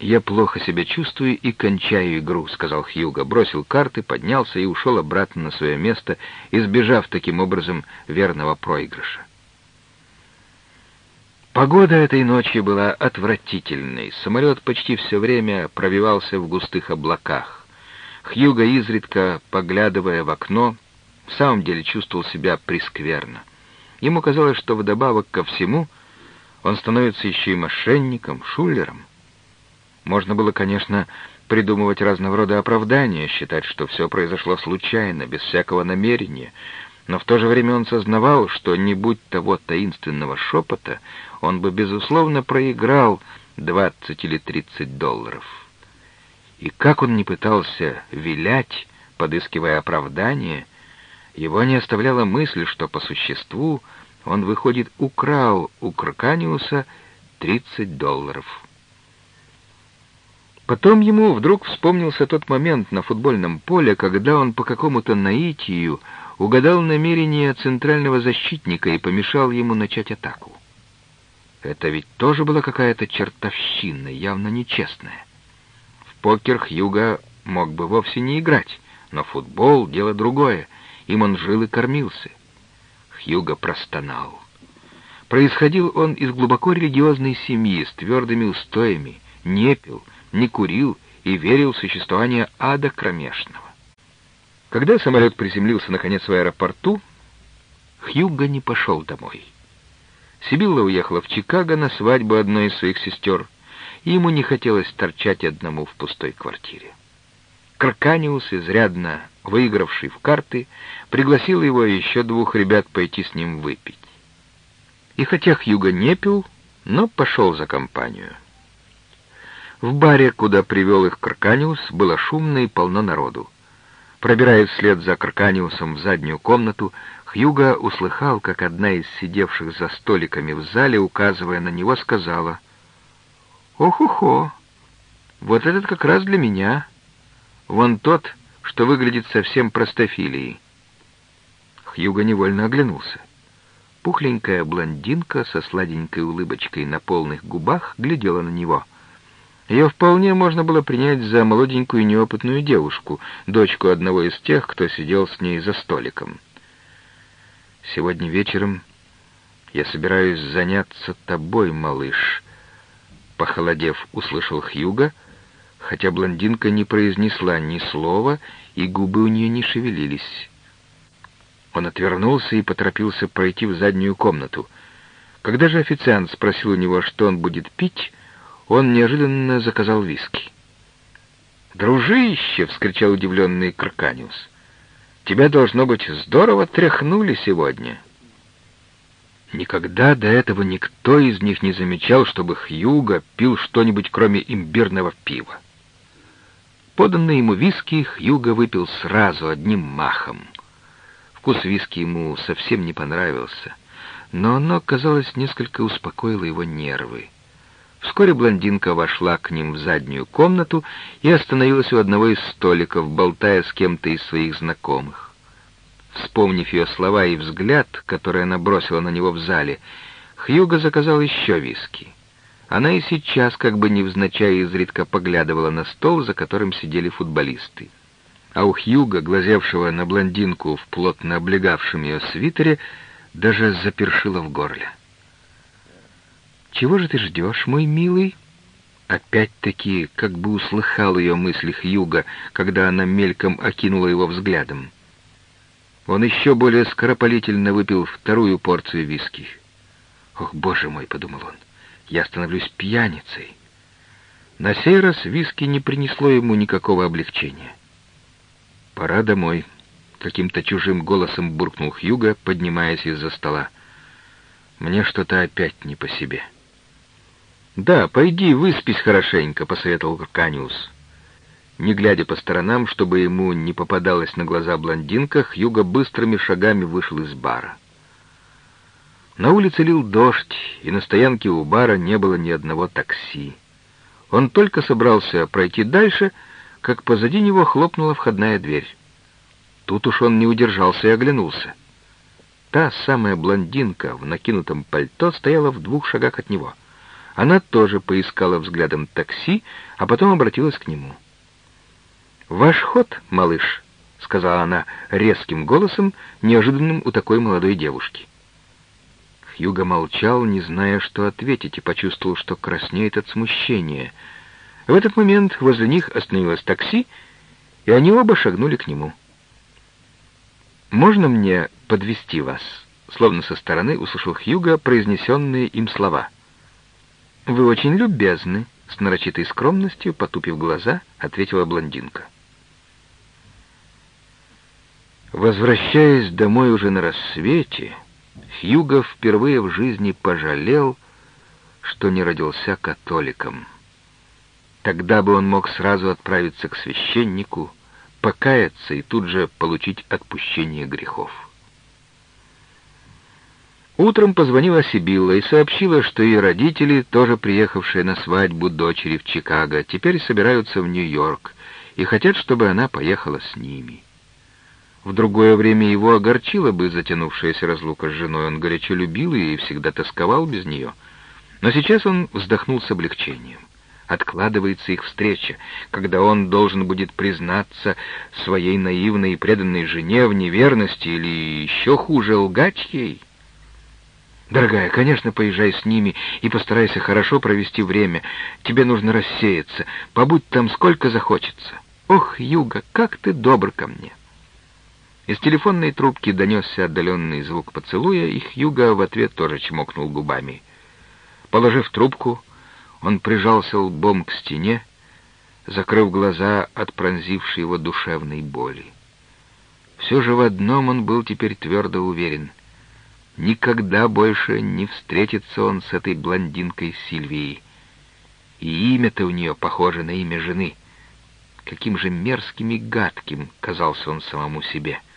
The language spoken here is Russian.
«Я плохо себя чувствую и кончаю игру», — сказал Хьюго, бросил карты, поднялся и ушел обратно на свое место, избежав таким образом верного проигрыша. Погода этой ночи была отвратительной. Самолет почти все время пробивался в густых облаках. Хьюго, изредка поглядывая в окно, в самом деле чувствовал себя прескверно. Ему казалось, что вдобавок ко всему он становится еще и мошенником, шулером. Можно было, конечно, придумывать разного рода оправдания, считать, что все произошло случайно, без всякого намерения, но в то же время он сознавал, что не будь того таинственного шепота, он бы, безусловно, проиграл 20 или 30 долларов. И как он не пытался вилять, подыскивая оправдание, его не оставляла мысль, что по существу он, выходит, украл у Краканиуса 30 долларов. Потом ему вдруг вспомнился тот момент на футбольном поле, когда он по какому-то наитию угадал намерение центрального защитника и помешал ему начать атаку. Это ведь тоже была какая-то чертовщина, явно нечестная. В покер Хьюга мог бы вовсе не играть, но футбол — дело другое, им он жил и кормился. Хьюга простонал. Происходил он из глубоко религиозной семьи с твердыми устоями, не пил, не курил и верил в существование ада кромешного. Когда самолет приземлился наконец в аэропорту, Хьюга не пошел домой. Сибилла уехала в Чикаго на свадьбу одной из своих сестер, и ему не хотелось торчать одному в пустой квартире. Карканиус, изрядно выигравший в карты, пригласил его и еще двух ребят пойти с ним выпить. И хотя Хьюго не пил, но пошел за компанию. В баре, куда привел их Карканиус, было шумно и полно народу. Пробираясь вслед за Карканиусом в заднюю комнату, Хьюго услыхал, как одна из сидевших за столиками в зале, указывая на него, сказала, «Ох-охо, вот этот как раз для меня. Вон тот, что выглядит совсем простофилией». Хьюго невольно оглянулся. Пухленькая блондинка со сладенькой улыбочкой на полных губах глядела на него. Ее вполне можно было принять за молоденькую неопытную девушку, дочку одного из тех, кто сидел с ней за столиком. Сегодня вечером я собираюсь заняться тобой, малыш. Похолодев, услышал Хьюга, хотя блондинка не произнесла ни слова, и губы у нее не шевелились. Он отвернулся и поторопился пройти в заднюю комнату. Когда же официант спросил у него, что он будет пить, он неожиданно заказал виски. «Дружище!» — вскричал удивленный Краканиус. Тебя, должно быть, здорово тряхнули сегодня». Никогда до этого никто из них не замечал, чтобы Хьюга пил что-нибудь, кроме имбирного пива. Поданный ему виски Хьюга выпил сразу, одним махом. Вкус виски ему совсем не понравился, но оно, казалось, несколько успокоило его нервы. Вскоре блондинка вошла к ним в заднюю комнату и остановилась у одного из столиков, болтая с кем-то из своих знакомых. Вспомнив ее слова и взгляд, который она бросила на него в зале, Хьюго заказал еще виски. Она и сейчас, как бы невзначай, изредка поглядывала на стол, за которым сидели футболисты. А у Хьюга, глазевшего на блондинку в плотно облегавшем ее свитере, даже запершило в горле. «Чего же ты ждешь, мой милый?» Опять-таки, как бы услыхал ее мысли Хьюга, когда она мельком окинула его взглядом. Он еще более скоропалительно выпил вторую порцию виски. «Ох, боже мой!» — подумал он. «Я становлюсь пьяницей». На сей раз виски не принесло ему никакого облегчения. «Пора домой», — каким-то чужим голосом буркнул Хьюга, поднимаясь из-за стола. «Мне что-то опять не по себе». «Да, пойди, выспись хорошенько», — посоветовал Каниус. Не глядя по сторонам, чтобы ему не попадалась на глаза блондинка, Хьюго быстрыми шагами вышел из бара. На улице лил дождь, и на стоянке у бара не было ни одного такси. Он только собрался пройти дальше, как позади него хлопнула входная дверь. Тут уж он не удержался и оглянулся. Та самая блондинка в накинутом пальто стояла в двух шагах от него — Она тоже поискала взглядом такси, а потом обратилась к нему. «Ваш ход, малыш», — сказала она резким голосом, неожиданным у такой молодой девушки. Хьюго молчал, не зная, что ответить, и почувствовал, что краснеет от смущения. В этот момент возле них остановилось такси, и они оба шагнули к нему. «Можно мне подвести вас?» Словно со стороны услышал Хьюго произнесенные им слова. «Вы очень любезны», — с нарочитой скромностью, потупив глаза, ответила блондинка. Возвращаясь домой уже на рассвете, Хьюго впервые в жизни пожалел, что не родился католиком. Тогда бы он мог сразу отправиться к священнику, покаяться и тут же получить отпущение грехов. Утром позвонила Сибилла и сообщила, что ее родители, тоже приехавшие на свадьбу дочери в Чикаго, теперь собираются в Нью-Йорк и хотят, чтобы она поехала с ними. В другое время его огорчила бы затянувшаяся разлука с женой, он горячо любил ее и всегда тосковал без нее. Но сейчас он вздохнул с облегчением. Откладывается их встреча, когда он должен будет признаться своей наивной и преданной жене в неверности или еще хуже лгать ей. «Дорогая, конечно, поезжай с ними и постарайся хорошо провести время. Тебе нужно рассеяться. Побудь там сколько захочется. Ох, Юга, как ты добр ко мне!» Из телефонной трубки донесся отдаленный звук поцелуя, и Хьюга в ответ тоже чмокнул губами. Положив трубку, он прижался лбом к стене, закрыв глаза от пронзившей его душевной боли. Все же в одном он был теперь твердо уверен — Никогда больше не встретится он с этой блондинкой Сильвией. И имя-то у нее похоже на имя жены. Каким же мерзким и гадким казался он самому себе —